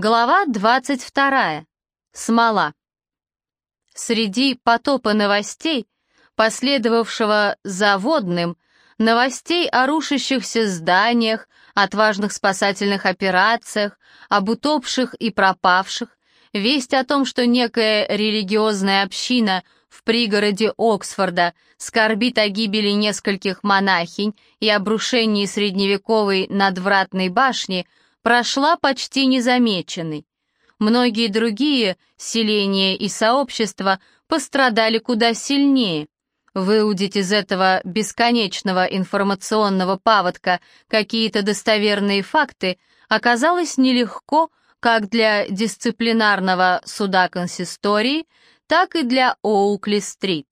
Глава 22. Смола. Среди потопа новостей, последовавшего за водным, новостей о рушащихся зданиях, отважных спасательных операциях, об утопших и пропавших, весть о том, что некая религиозная община в пригороде Оксфорда скорбит о гибели нескольких монахинь и обрушении средневековой надвратной башни – прошла почти незамеченной. Многие другие селения и сообщества пострадали куда сильнее. Выудить из этого бесконечного информационного паводка какие-то достоверные факты оказалось нелегко как для дисциплинарного суда консистории, так и для Оукли-стрит.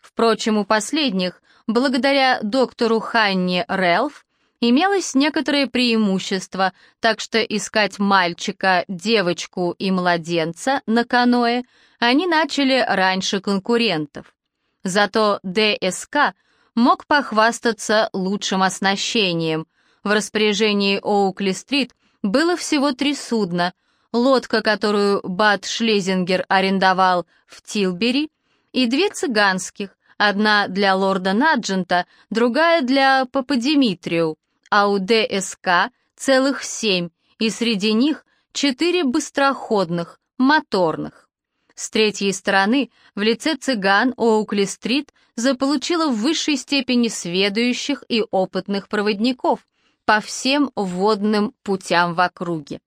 Впрочем, у последних, благодаря доктору Ханне Релф, имелось некоторое преимущество, так что искать мальчика, девочку и младенца на каное они начали раньше конкурентов. Зато ДСК мог похвастаться лучшим оснащением. В распоряжении Оукли-стрит было всего три судна, лодка, которую Бат Шлезингер арендовал в Тилбери, и две цыганских, одна для лорда Наджента, другая для Папа Димитрию, а у ДСК целых семь, и среди них четыре быстроходных, моторных. С третьей стороны, в лице цыган Оукли-стрит заполучила в высшей степени сведущих и опытных проводников по всем водным путям в округе.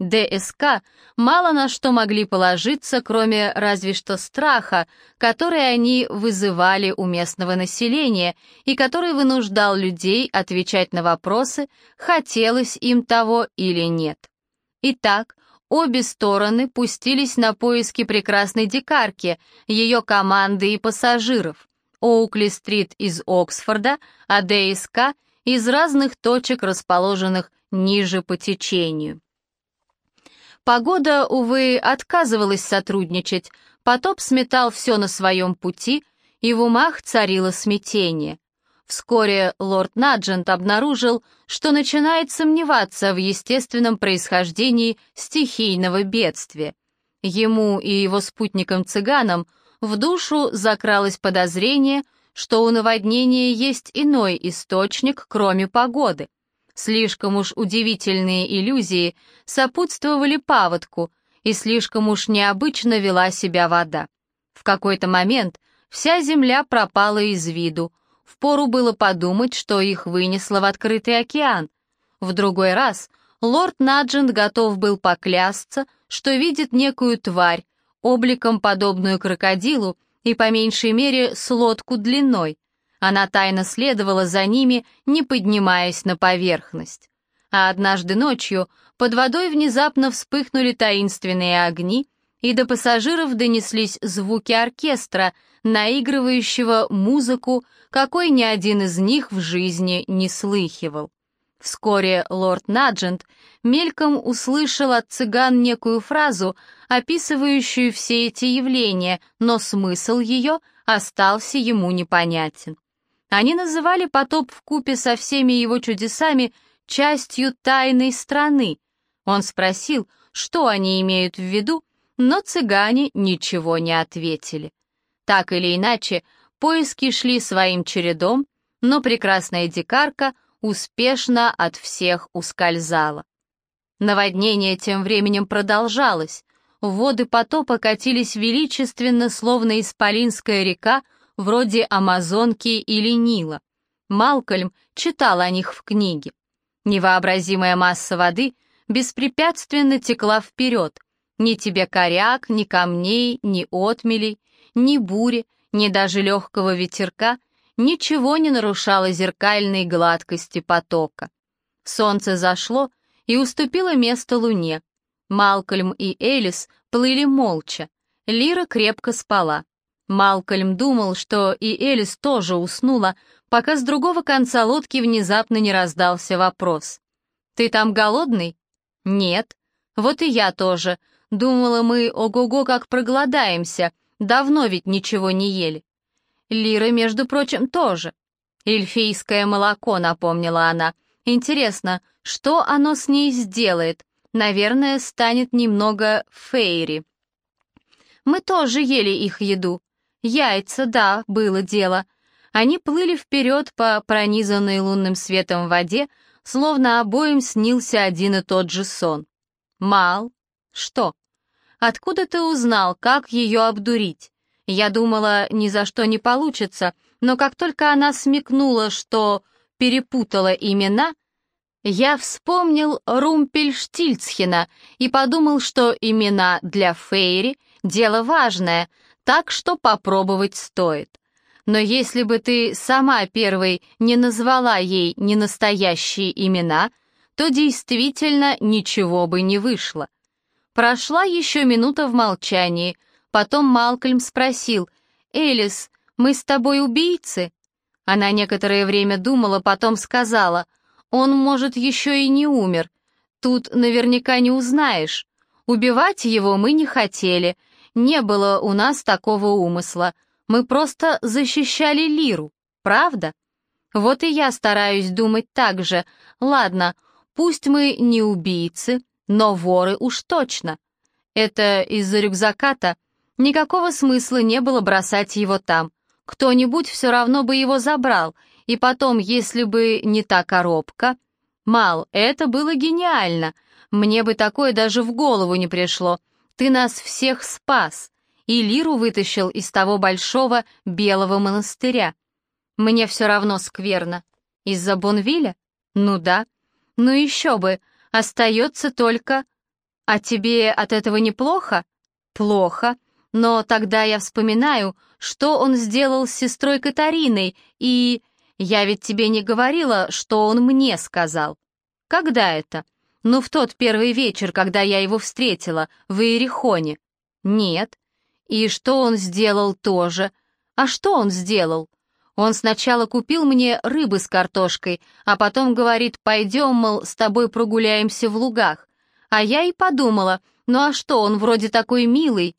ДСК мало на что могли положиться, кроме разве что страха, который они вызывали у местного населения и который вынуждал людей отвечать на вопросы, хотелось им того или нет. Итак, обе стороны пустились на поиски прекрасной дикарки, ее команды и пассажиров. Оукли-стрит из Оксфорда, а ДСК из разных точек, расположенных ниже по течению. Погода, увы, отказывалась сотрудничать, потоп сметал все на своем пути, и в умах царило смятение. Вскоре лорд Наджент обнаружил, что начинает сомневаться в естественном происхождении стихийного бедствия. Ему и его спутникам-цыганам в душу закралось подозрение, что у наводнения есть иной источник, кроме погоды — Слишком уж удивительные иллюзии сопутствовали паводку, и слишком уж необычно вела себя вода. В какой-то момент вся земля пропала из виду, впору было подумать, что их вынесло в открытый океан. В другой раз лорд Наджент готов был поклясться, что видит некую тварь, обликом подобную крокодилу и по меньшей мере с лодку длиной — она тайно следовала за ними, не поднимаясь на поверхность. А однажды ночью под водой внезапно вспыхнули таинственные огни, и до пассажиров донеслись звуки оркестра, наигрывающего музыку, какой ни один из них в жизни не слыхивал. Вскоре лорд Наджент мельком услышал от цыган некую фразу, описывающую все эти явления, но смысл ее остался ему непонятен. Они называли потоп в купе со всеми его чудесами частью тайной страны. Он спросил, что они имеют в виду, но цыгане ничего не ответили. Так или иначе, поиски шли своим чередом, но прекрасная дикарка успешно от всех ускользала. Наводнение тем временем продолжалось. Воды потопа катились величественно, словно исполинская река, вроде Амазонки или Нила. Малкольм читал о них в книге. Невообразимая масса воды беспрепятственно текла вперед. Ни тебе коряк, ни камней, ни отмелей, ни бури, ни даже легкого ветерка ничего не нарушало зеркальной гладкости потока. Солнце зашло и уступило место луне. Малкольм и Элис плыли молча. Лира крепко спала. Малкольм думал, что и Элис тоже уснула, пока с другого конца лодки внезапно не раздался вопрос. «Ты там голодный?» «Нет». «Вот и я тоже. Думала, мы ого-го как проголодаемся. Давно ведь ничего не ели». Лира, между прочим, тоже. «Эльфийское молоко», — напомнила она. «Интересно, что оно с ней сделает? наверное, станет немного фейри. Мы тоже ели их еду. Яйца, да, было дело. Они плыли вперед по пронизанной лунным светом воде, словно обоим снился один и тот же сон. Мал? Что? Откуда ты узнал, как ее обдурить? Я думала, ни за что не получится, но как только она смекнула, что перепутала имена, я вспомнил Румпельштильцхена и подумал, что имена для Фейри — дело важное, так что попробовать стоит. Но если бы ты сама первой не назвала ей ненастоящие имена, то действительно ничего бы не вышло. Прошла еще минута в молчании, потом Малкольм спросил, «Элис, мы с тобой убийцы?» Она некоторое время думала, потом сказала, «Он, может, еще и не умер. Тут наверняка не узнаешь. Убивать его мы не хотели, не было у нас такого умысла. Мы просто защищали Лиру, правда? Вот и я стараюсь думать так же. Ладно, пусть мы не убийцы, но воры уж точно. Это из-за рюкзака-то никакого смысла не было бросать его там. Кто-нибудь все равно бы его забрал, и потом, если бы не та коробка... Мал, это было гениально. Мне бы такое даже в голову не пришло. Ты нас всех спас. И Лиру вытащил из того большого белого монастыря. Мне все равно скверно. Из-за Бонвиля? Ну да. Ну еще бы, Остается только... А тебе от этого неплохо? Плохо. Но тогда я вспоминаю, что он сделал с сестрой Катариной, и... Я ведь тебе не говорила, что он мне сказал. Когда это? Ну, в тот первый вечер, когда я его встретила, в Иерихоне. Нет. И что он сделал тоже? А что он сделал? Он сначала купил мне рыбы с картошкой, а потом говорит, пойдем, мол, с тобой прогуляемся в лугах. А я и подумала, ну а что, он вроде такой милый.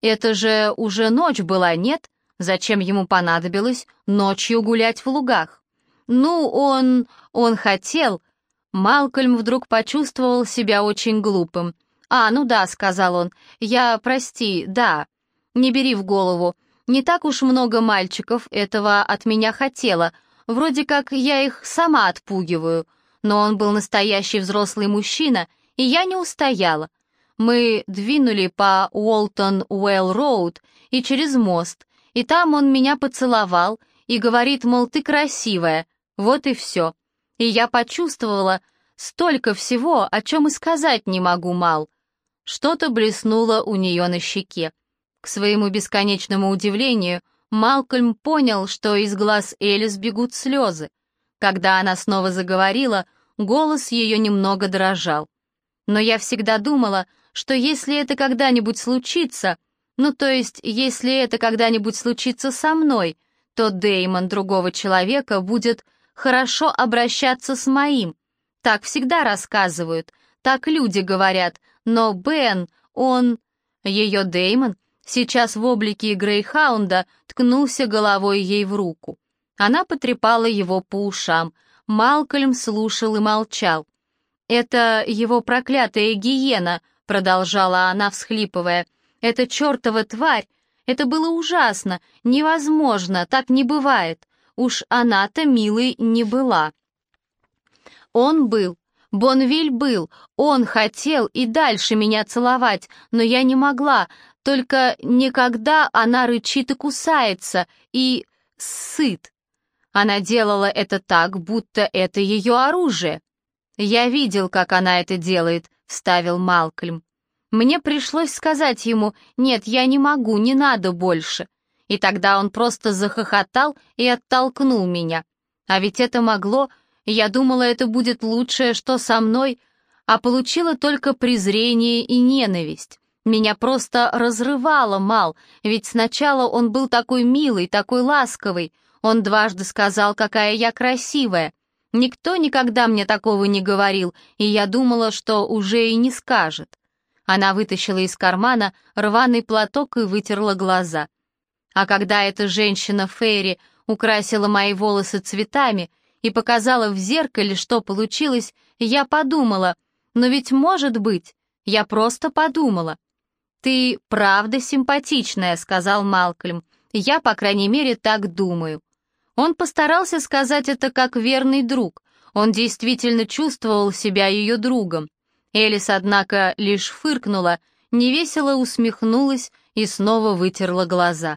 Это же уже ночь была, нет? Зачем ему понадобилось ночью гулять в лугах? Ну, он... он хотел... Малкольм вдруг почувствовал себя очень глупым. «А, ну да», — сказал он, — «я, прости, да, не бери в голову, не так уж много мальчиков этого от меня хотело, вроде как я их сама отпугиваю, но он был настоящий взрослый мужчина, и я не устояла. Мы двинули по Уолтон-Уэлл-Роуд и через мост, и там он меня поцеловал и говорит, мол, ты красивая, вот и все. И я почувствовала столько всего, о чем и сказать не могу, Мал. Что-то блеснуло у нее на щеке. К своему бесконечному удивлению, Малкольм понял, что из глаз Элис бегут слезы. Когда она снова заговорила, голос ее немного дрожал. Но я всегда думала, что если это когда-нибудь случится, ну то есть если это когда-нибудь случится со мной, то Деймон другого человека будет хорошо обращаться с моим. Так всегда рассказывают, так люди говорят, но Бен, он... Ее Деймон сейчас в облике Грейхаунда ткнулся головой ей в руку. Она потрепала его по ушам. Малкольм слушал и молчал. «Это его проклятая гиена», — продолжала она, всхлипывая. «Это чертова тварь! Это было ужасно, невозможно, так не бывает. Уж она-то милой не была». Он был, Бонвиль был, он хотел и дальше меня целовать, но я не могла, только никогда она рычит и кусается, и сыт. Она делала это так, будто это ее оружие. «Я видел, как она это делает», — вставил Малкольм. Мне пришлось сказать ему, «Нет, я не могу, не надо больше». И тогда он просто захохотал и оттолкнул меня. А ведь это могло, я думала, это будет лучшее, что со мной, а получила только презрение и ненависть. Меня просто разрывало Мал, ведь сначала он был такой милый, такой ласковый. Он дважды сказал, какая я красивая. Никто никогда мне такого не говорил, и я думала, что уже и не скажет. Она вытащила из кармана рваный платок и вытерла глаза. А когда эта женщина Фейри украсила мои волосы цветами и показала в зеркале, что получилось, я подумала, Но ведь может быть, я просто подумала. «Ты правда симпатичная», — сказал Малкольм. «Я, по крайней мере, так думаю». Он постарался сказать это как верный друг. Он действительно чувствовал себя ее другом. Элис, однако, лишь фыркнула, невесело усмехнулась и снова вытерла глаза.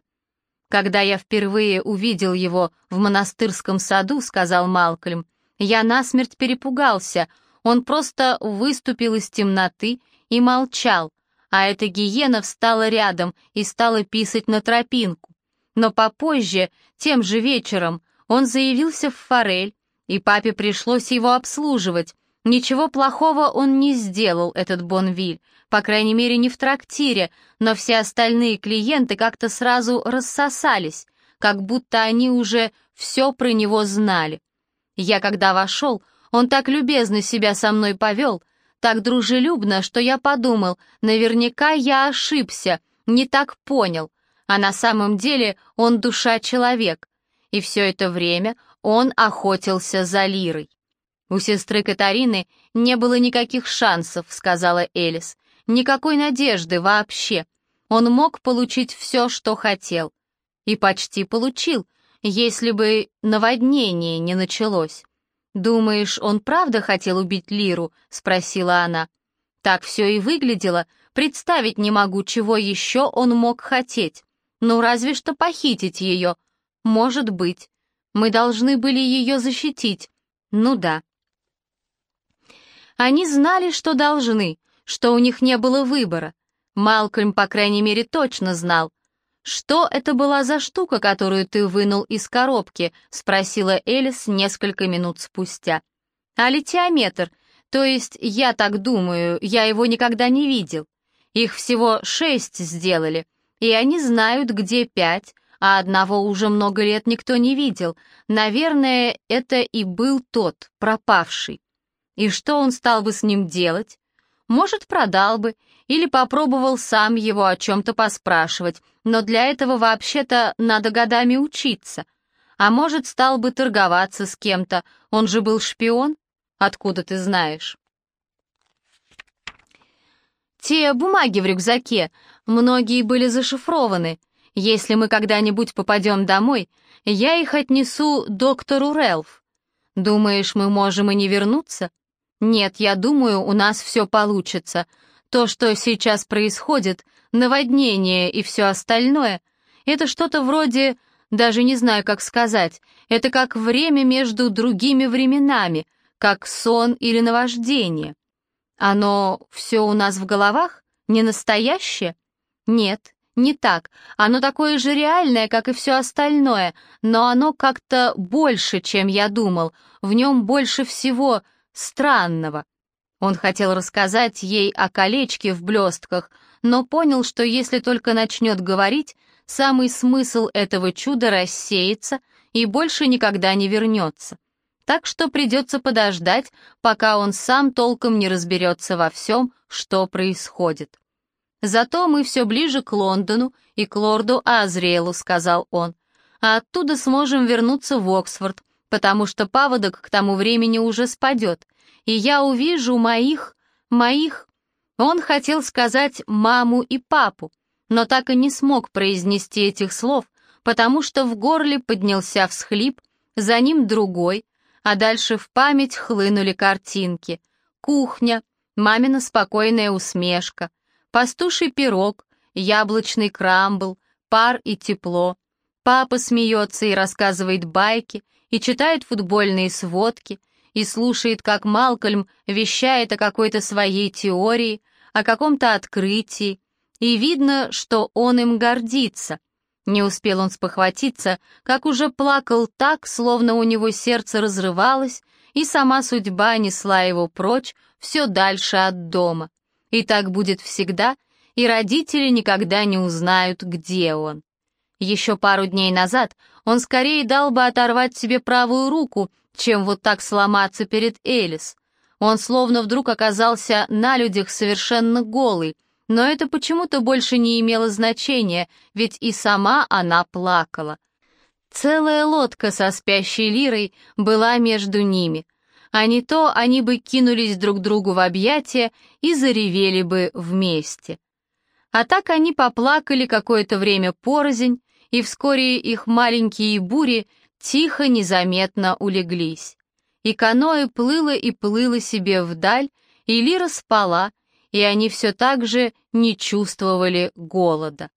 «Когда я впервые увидел его в монастырском саду», — сказал Малкольм, — «я насмерть перепугался. Он просто выступил из темноты и молчал, а эта гиена встала рядом и стала писать на тропинку. Но попозже, тем же вечером, он заявился в форель, и папе пришлось его обслуживать. Ничего плохого он не сделал, этот Бонвиль, по крайней мере не в трактире, но все остальные клиенты как-то сразу рассосались, как будто они уже все про него знали. Я когда вошел, он так любезно себя со мной повел, так дружелюбно, что я подумал, наверняка я ошибся, не так понял, а на самом деле он душа-человек. И все это время он охотился за Лирой. «У сестры Катарины не было никаких шансов», — сказала Элис. «Никакой надежды вообще. Он мог получить все, что хотел. И почти получил, если бы наводнение не началось. «Думаешь, он правда хотел убить Лиру?» — спросила она. «Так все и выглядело. Представить не могу, чего еще он мог хотеть. Ну, разве что похитить ее. Может быть. Мы должны были ее защитить. Ну да». Они знали, что должны, что у них не было выбора. Малкольм, по крайней мере, точно знал — «Что это была за штука, которую ты вынул из коробки?» — спросила Элис несколько минут спустя. «А литиометр, то есть, я так думаю, я его никогда не видел. Их всего шесть сделали, и они знают, где пять, а одного уже много лет никто не видел. Наверное, это и был тот, пропавший. И что он стал бы с ним делать? Может, продал бы или попробовал сам его о чем-то поспрашивать, но для этого вообще-то надо годами учиться. А может, стал бы торговаться с кем-то, он же был шпион? Откуда ты знаешь? Те бумаги в рюкзаке, многие были зашифрованы. Если мы когда-нибудь попадем домой, я их отнесу доктору Релф. Думаешь, мы можем и не вернуться? Нет, я думаю, у нас все получится. То, что сейчас происходит, наводнение и все остальное, это что-то вроде, даже не знаю, как сказать, это как время между другими временами, как сон или наваждение. Оно все у нас в головах? Не настоящее? Нет, не так. Оно такое же реальное, как и все остальное, но оно как-то больше, чем я думал. В нем больше всего странного. Он хотел рассказать ей о колечке в блестках, но понял, что если только начнет говорить, самый смысл этого чуда рассеется и больше никогда не вернется. Так что придется подождать, пока он сам толком не разберется во всем, что происходит. «Зато мы все ближе к Лондону и к лорду Азриэлу», — сказал он. «А оттуда сможем вернуться в Оксфорд, потому что паводок к тому времени уже спадет, и я увижу моих, моих... Он хотел сказать маму и папу, но так и не смог произнести этих слов, потому что в горле поднялся всхлип, за ним другой, а дальше в память хлынули картинки. Кухня, мамина спокойная усмешка, пастуший пирог, яблочный крамбл, пар и тепло. Папа смеется и рассказывает байки, и читает футбольные сводки, и слушает, как Малкольм вещает о какой-то своей теории, о каком-то открытии, и видно, что он им гордится. Не успел он спохватиться, как уже плакал так, словно у него сердце разрывалось, и сама судьба несла его прочь все дальше от дома. И так будет всегда, и родители никогда не узнают, где он. Еще пару дней назад он скорее дал бы оторвать себе правую руку, чем вот так сломаться перед Элис. Он словно вдруг оказался на людях совершенно голый, но это почему-то больше не имело значения, ведь и сама она плакала. Целая лодка со спящей лирой была между ними. а не то они бы кинулись друг другу в объятия и заревели бы вместе. А так они поплакали какое-то время порознь, и вскоре их маленькие бури тихо, незаметно улеглись. И каноэ плыло и плыло себе вдаль, и Лира спала, и они все так же не чувствовали голода.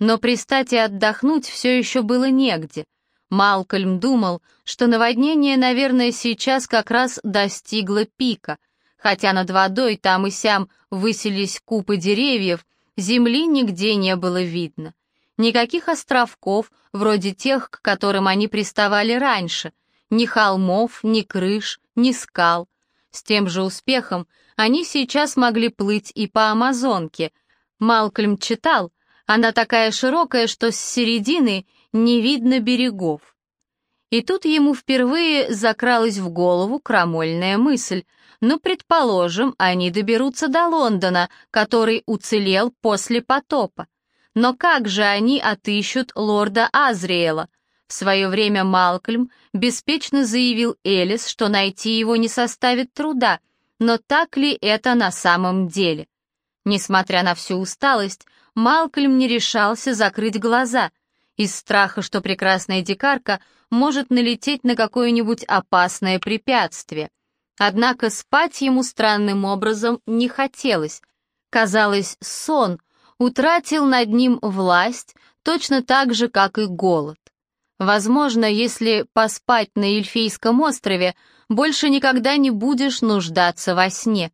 Но пристать и отдохнуть все еще было негде. Малкольм думал, что наводнение, наверное, сейчас как раз достигло пика, хотя над водой там и сям высились купы деревьев, земли нигде не было видно. Никаких островков, вроде тех, к которым они приставали раньше, ни холмов, ни крыш, ни скал. С тем же успехом они сейчас могли плыть и по Амазонке. Малкольм читал, она такая широкая, что с середины не видно берегов. И тут ему впервые закралась в голову крамольная мысль. Ну, предположим, они доберутся до Лондона, который уцелел после потопа. Но как же они отыщут лорда Азриэла? В свое время Малкольм беспечно заявил Элис, что найти его не составит труда, но так ли это на самом деле? Несмотря на всю усталость, Малкольм не решался закрыть глаза — из страха, что прекрасная дикарка может налететь на какое-нибудь опасное препятствие. Однако спать ему странным образом не хотелось. Казалось, сон утратил над ним власть точно так же, как и голод. Возможно, если поспать на Эльфийском острове, больше никогда не будешь нуждаться во сне.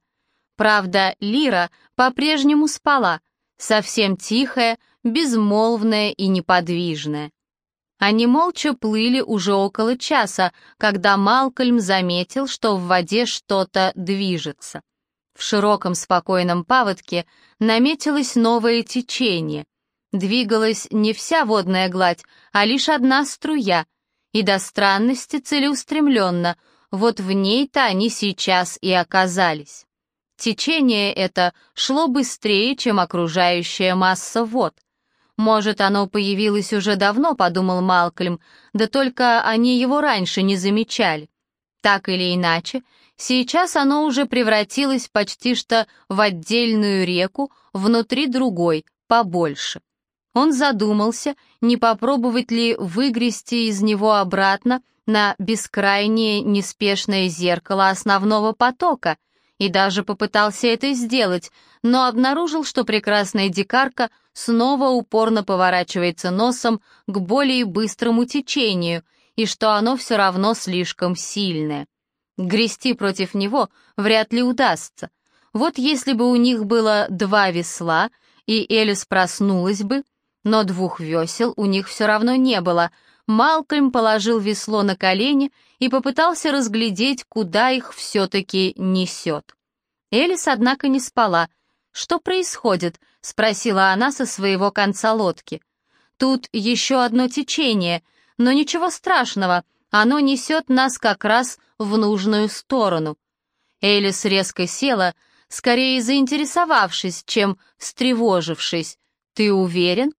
Правда, Лира по-прежнему спала, совсем тихая, безмолвная и неподвижная. Они молча плыли уже около часа, когда Малкольм заметил, что в воде что-то движется. В широком спокойном паводке наметилось новое течение. Двигалась не вся водная гладь, а лишь одна струя, и до странности целеустремленно, вот в ней-то они сейчас и оказались. Течение это шло быстрее, чем окружающая масса вод — «Может, оно появилось уже давно», — подумал Малкольм, «да только они его раньше не замечали». Так или иначе, сейчас оно уже превратилось почти что в отдельную реку внутри другой, побольше. Он задумался, не попробовать ли выгрести из него обратно на бескрайнее неспешное зеркало основного потока — и даже попытался это сделать, но обнаружил, что прекрасная дикарка снова упорно поворачивается носом к более быстрому течению, и что оно все равно слишком сильное. Грести против него вряд ли удастся. Вот если бы у них было два весла, и Элис проснулась бы, но двух весел у них все равно не было. Малкольм положил весло на колени и попытался разглядеть, куда их все-таки несет. Элис, однако, не спала. «Что происходит?» — спросила она со своего конца лодки. «Тут еще одно течение, но ничего страшного, оно несет нас как раз в нужную сторону». Элис резко села, скорее заинтересовавшись, чем встревожившись. «Ты уверен?»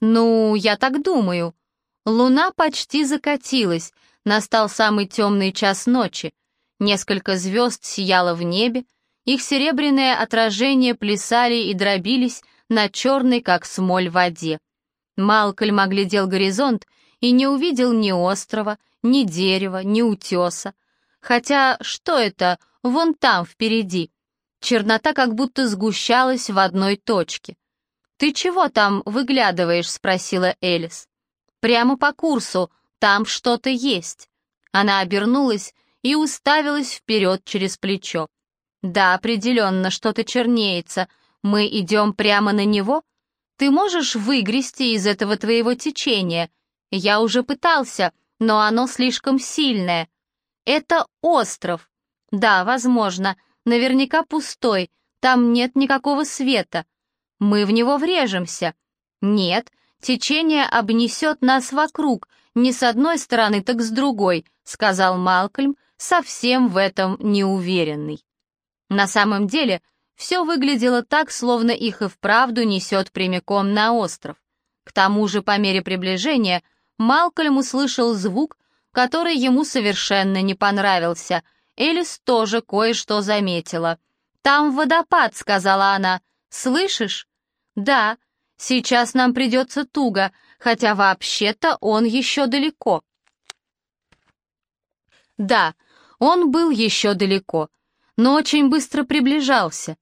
«Ну, я так думаю». Луна почти закатилась, настал самый темный час ночи. Несколько звезд сияло в небе, их серебряные отражения плясали и дробились на черной, как смоль, воде. Малкольм оглядел горизонт и не увидел ни острова, ни дерева, ни утеса. Хотя что это вон там впереди? Чернота как будто сгущалась в одной точке. «Ты чего там выглядываешь?» — спросила Элис. «Прямо по курсу, там что-то есть». Она обернулась и уставилась вперед через плечо. «Да, определенно, что-то чернеется. Мы идем прямо на него? Ты можешь выгрести из этого твоего течения? Я уже пытался, но оно слишком сильное. Это остров. Да, возможно, наверняка пустой, там нет никакого света. Мы в него врежемся. Нет, течение обнесет нас вокруг, не с одной стороны, так с другой», — сказал Малкольм, совсем в этом неуверенный. На самом деле, все выглядело так, словно их и вправду несет прямиком на остров. К тому же, по мере приближения, Малкольм услышал звук, который ему совершенно не понравился. Элис тоже кое-что заметила. «Там водопад», — сказала она. «Слышишь?» «Да, сейчас нам придется туго, хотя вообще-то он еще далеко». Да, он был еще далеко, но очень быстро приближался.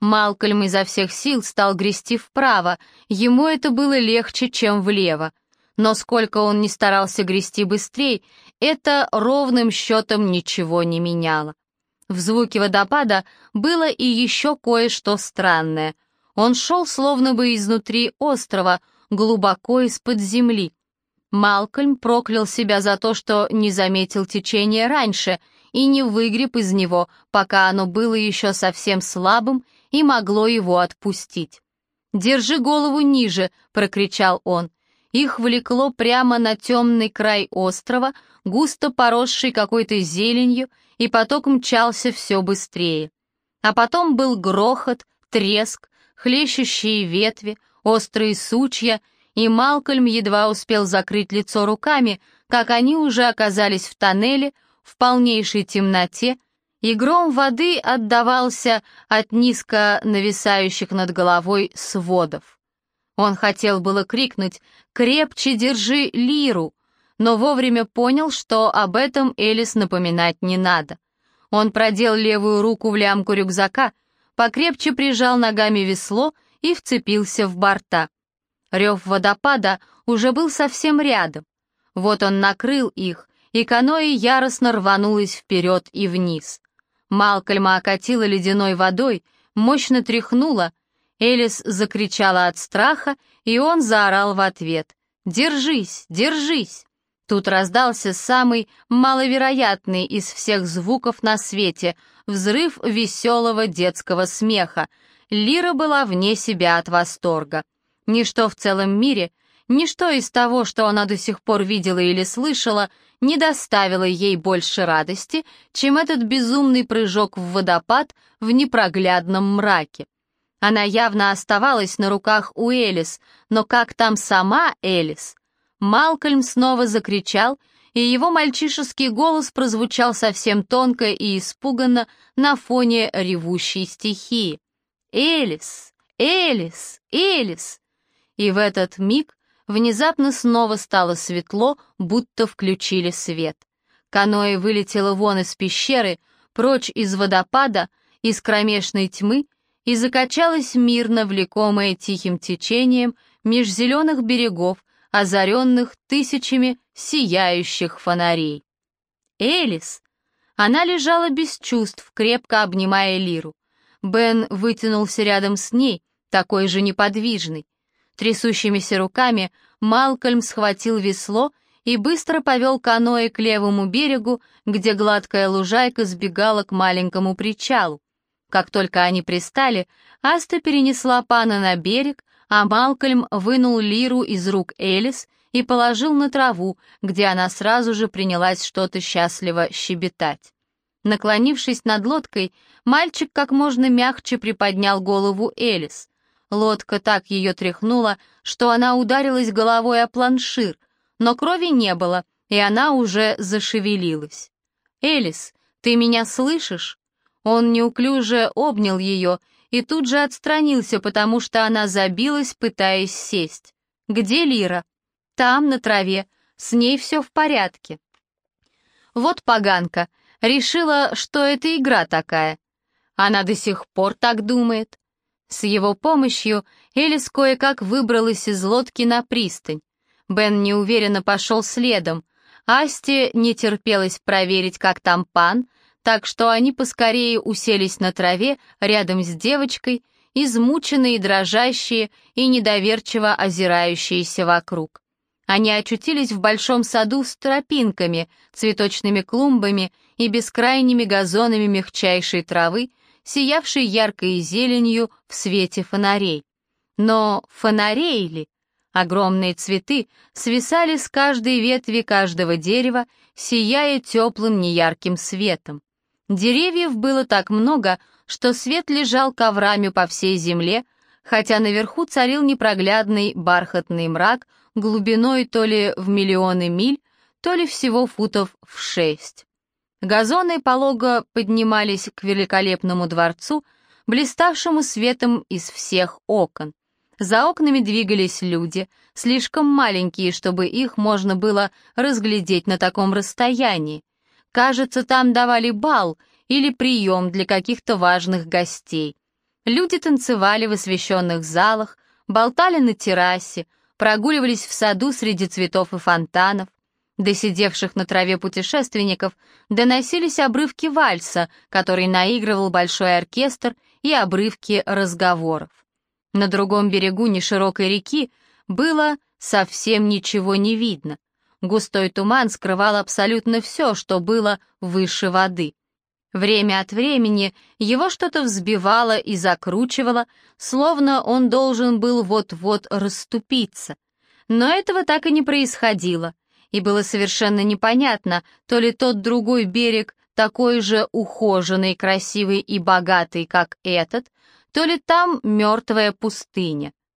Малкольм изо всех сил стал грести вправо, ему это было легче, чем влево. Но сколько он ни старался грести быстрее, это ровным счетом ничего не меняло. В звуке водопада было и еще кое-что странное. Он шел словно бы изнутри острова, глубоко из-под земли. Малкольм проклял себя за то, что не заметил течение раньше и не выгреб из него, пока оно было еще совсем слабым и могло его отпустить. «Держи голову ниже!» — прокричал он. Их влекло прямо на темный край острова, густо поросший какой-то зеленью, и поток мчался все быстрее. А потом был грохот, треск, хлещущие ветви, острые сучья — и Малкольм едва успел закрыть лицо руками, как они уже оказались в тоннеле, в полнейшей темноте, и гром воды отдавался от низко нависающих над головой сводов. Он хотел было крикнуть «Крепче держи лиру!», но вовремя понял, что об этом Элис напоминать не надо. Он продел левую руку в лямку рюкзака, покрепче прижал ногами весло и вцепился в борта. Рев водопада уже был совсем рядом. Вот он накрыл их, и каноэ яростно рванулось вперед и вниз. Малкольма окатила ледяной водой, мощно тряхнула. Элис закричала от страха, и он заорал в ответ. «Держись, держись!» Тут раздался самый маловероятный из всех звуков на свете — взрыв веселого детского смеха. Лира была вне себя от восторга. Ничто в целом мире, ничто из того, что она до сих пор видела или слышала, не доставило ей больше радости, чем этот безумный прыжок в водопад в непроглядном мраке. Она явно оставалась на руках у Элис, но как там сама Элис? Малкольм снова закричал, и его мальчишеский голос прозвучал совсем тонко и испуганно на фоне ревущей стихии. «Элис! Элис! Элис!» и в этот миг внезапно снова стало светло, будто включили свет. Каноэ вылетело вон из пещеры, прочь из водопада, из кромешной тьмы и закачалось мирно, влекомое тихим течением меж зеленых берегов, озаренных тысячами сияющих фонарей. Элис! Она лежала без чувств, крепко обнимая Лиру. Бен вытянулся рядом с ней, такой же неподвижный. Трясущимися руками Малкольм схватил весло и быстро повел каноэ к левому берегу, где гладкая лужайка сбегала к маленькому причалу. Как только они пристали, Аста перенесла пана на берег, а Малкольм вынул лиру из рук Элис и положил на траву, где она сразу же принялась что-то счастливо щебетать. Наклонившись над лодкой, мальчик как можно мягче приподнял голову Элис. Лодка так ее тряхнула, что она ударилась головой о планшир, но крови не было, и она уже зашевелилась. «Элис, ты меня слышишь?» Он неуклюже обнял ее и тут же отстранился, потому что она забилась, пытаясь сесть. «Где Лира?» «Там, на траве. С ней все в порядке». Вот поганка. Решила, что это игра такая. Она до сих пор так думает. С его помощью Элис кое-как выбралась из лодки на пристань. Бен неуверенно пошел следом. Асте не терпелось проверить, как там пан, так что они поскорее уселись на траве рядом с девочкой, измученные, дрожащие и недоверчиво озирающиеся вокруг. Они очутились в большом саду с тропинками, цветочными клумбами и бескрайними газонами мягчайшей травы, сиявший яркой зеленью в свете фонарей. Но фонарей ли? Огромные цветы свисали с каждой ветви каждого дерева, сияя теплым неярким светом. Деревьев было так много, что свет лежал коврами по всей земле, хотя наверху царил непроглядный бархатный мрак глубиной то ли в миллионы миль, то ли всего футов в шесть. Газоны полого поднимались к великолепному дворцу, блиставшему светом из всех окон. За окнами двигались люди, слишком маленькие, чтобы их можно было разглядеть на таком расстоянии. Кажется, там давали бал или прием для каких-то важных гостей. Люди танцевали в освещенных залах, болтали на террасе, прогуливались в саду среди цветов и фонтанов. До сидевших на траве путешественников доносились обрывки вальса, который наигрывал большой оркестр, и обрывки разговоров. На другом берегу неширокой реки было совсем ничего не видно. Густой туман скрывал абсолютно все, что было выше воды. Время от времени его что-то взбивало и закручивало, словно он должен был вот-вот расступиться. Но этого так и не происходило, и было совершенно непонятно, то ли тот другой берег такой же ухоженный, красивый и богатый, как этот, то ли там мертвая пустыня.